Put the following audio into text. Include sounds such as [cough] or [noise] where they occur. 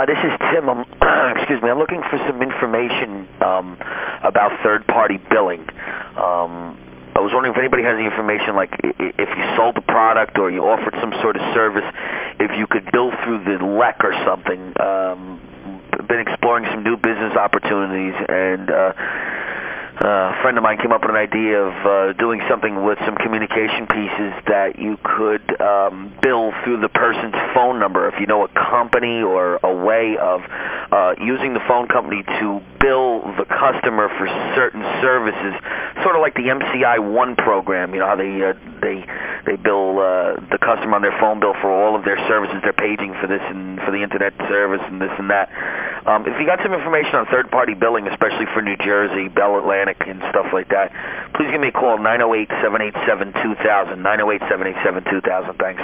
Uh, this is Tim. I'm, [clears throat] excuse me. I'm looking for some information um, about third-party billing. Um, I was wondering if anybody has any information, like if you sold a product or you offered some sort of service, if you could bill through the LEC or something. Um, been exploring some new business opportunities and. Uh, a friend of mine came up with an idea of uh, doing something with some communication pieces that you could um, bill through the person's phone number. If you know a company or a way of uh, using the phone company to bill the customer for certain services, sort of like the MCI One program. You know how they uh, they they bill uh, the customer on their phone bill for all of their services. Their paging for this and for the internet service and this and that. Um, if you got some information on third-party billing, especially for New Jersey, Bell Atlantic, and stuff like that, please give me a call 908 787 2000. 908 787 2000. Thanks.